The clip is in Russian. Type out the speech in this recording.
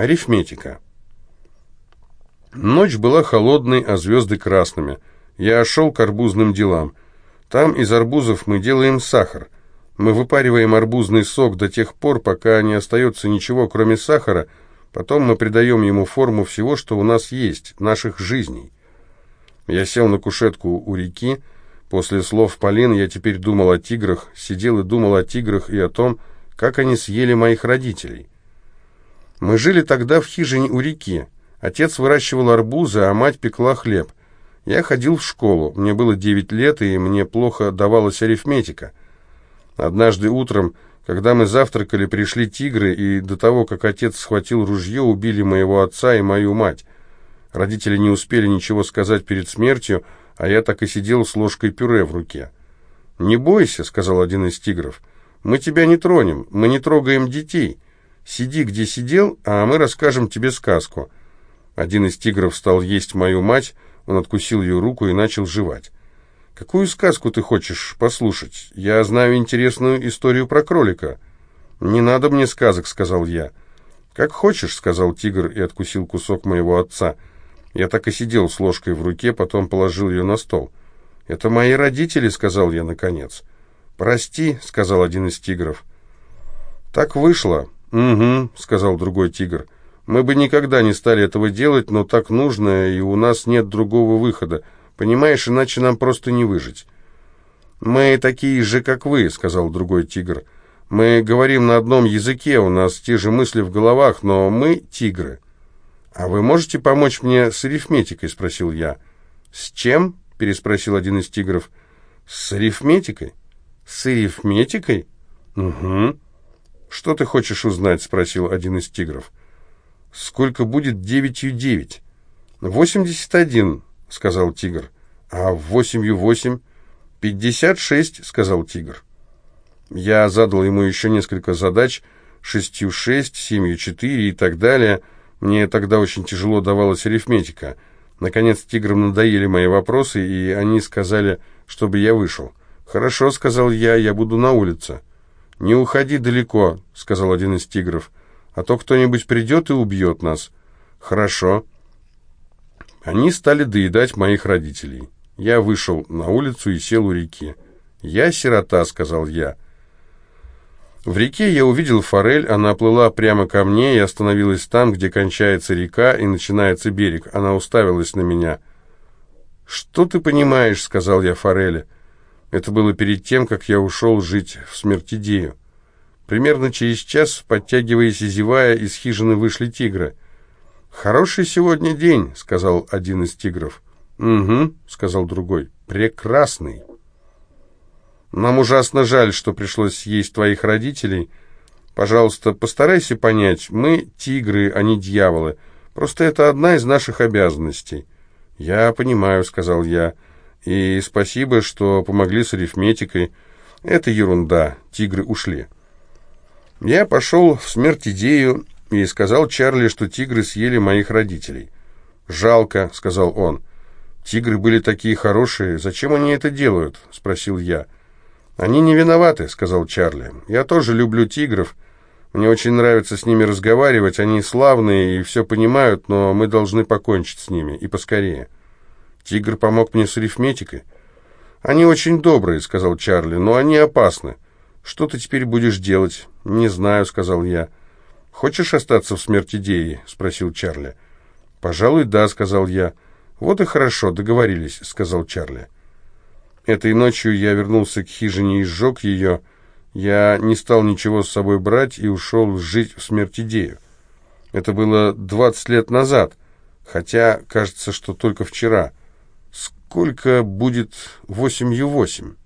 Арифметика. Ночь была холодной, а звезды красными. Я шел к арбузным делам. Там из арбузов мы делаем сахар. Мы выпариваем арбузный сок до тех пор, пока не остается ничего, кроме сахара. Потом мы придаем ему форму всего, что у нас есть, наших жизней. Я сел на кушетку у реки. После слов Полин я теперь думал о тиграх, сидел и думал о тиграх и о том, как они съели моих родителей. Мы жили тогда в хижине у реки. Отец выращивал арбузы, а мать пекла хлеб. Я ходил в школу, мне было девять лет, и мне плохо давалась арифметика. Однажды утром, когда мы завтракали, пришли тигры, и до того, как отец схватил ружье, убили моего отца и мою мать. Родители не успели ничего сказать перед смертью, а я так и сидел с ложкой пюре в руке. «Не бойся», — сказал один из тигров, — «мы тебя не тронем, мы не трогаем детей». Сиди, где сидел, а мы расскажем тебе сказку». Один из тигров стал есть мою мать, он откусил ее руку и начал жевать. «Какую сказку ты хочешь послушать? Я знаю интересную историю про кролика». «Не надо мне сказок», — сказал я. «Как хочешь», — сказал тигр и откусил кусок моего отца. Я так и сидел с ложкой в руке, потом положил ее на стол. «Это мои родители», — сказал я наконец. «Прости», — сказал один из тигров. «Так вышло. «Угу», — сказал другой тигр. «Мы бы никогда не стали этого делать, но так нужно, и у нас нет другого выхода. Понимаешь, иначе нам просто не выжить». «Мы такие же, как вы», — сказал другой тигр. «Мы говорим на одном языке, у нас те же мысли в головах, но мы тигры». «А вы можете помочь мне с арифметикой?» — спросил я. «С чем?» — переспросил один из тигров. «С арифметикой». «С арифметикой?» «Угу». «Что ты хочешь узнать?» — спросил один из тигров. «Сколько будет девятью девять?» «Восемьдесят один», — сказал тигр. «А восемью восемь?» «Пятьдесят шесть», — сказал тигр. Я задал ему еще несколько задач, шестью шесть, семью четыре и так далее. Мне тогда очень тяжело давалась арифметика. Наконец тиграм надоели мои вопросы, и они сказали, чтобы я вышел. «Хорошо», — сказал я, — «я буду на улице». «Не уходи далеко», — сказал один из тигров, — «а то кто-нибудь придет и убьет нас». «Хорошо». Они стали доедать моих родителей. Я вышел на улицу и сел у реки. «Я сирота», — сказал я. В реке я увидел форель, она плыла прямо ко мне и остановилась там, где кончается река и начинается берег. Она уставилась на меня. «Что ты понимаешь?» — сказал я форели. Это было перед тем, как я ушел жить в Смертидею. Примерно через час, подтягиваясь и зевая, из хижины вышли тигры. «Хороший сегодня день», — сказал один из тигров. «Угу», — сказал другой. «Прекрасный». «Нам ужасно жаль, что пришлось съесть твоих родителей. Пожалуйста, постарайся понять, мы тигры, а не дьяволы. Просто это одна из наших обязанностей». «Я понимаю», — сказал я. И спасибо, что помогли с арифметикой. Это ерунда, тигры ушли. Я пошел в смерть идею и сказал Чарли, что тигры съели моих родителей. «Жалко», — сказал он. «Тигры были такие хорошие. Зачем они это делают?» — спросил я. «Они не виноваты», — сказал Чарли. «Я тоже люблю тигров. Мне очень нравится с ними разговаривать. Они славные и все понимают, но мы должны покончить с ними, и поскорее». Тигр помог мне с арифметикой. «Они очень добрые», — сказал Чарли, — «но они опасны. Что ты теперь будешь делать?» «Не знаю», — сказал я. «Хочешь остаться в смерти идеи?» — спросил Чарли. «Пожалуй, да», — сказал я. «Вот и хорошо, договорились», — сказал Чарли. Этой ночью я вернулся к хижине и сжег ее. Я не стал ничего с собой брать и ушел жить в смерть идею. Это было двадцать лет назад, хотя кажется, что только вчера — Сколько будет восемью восемь?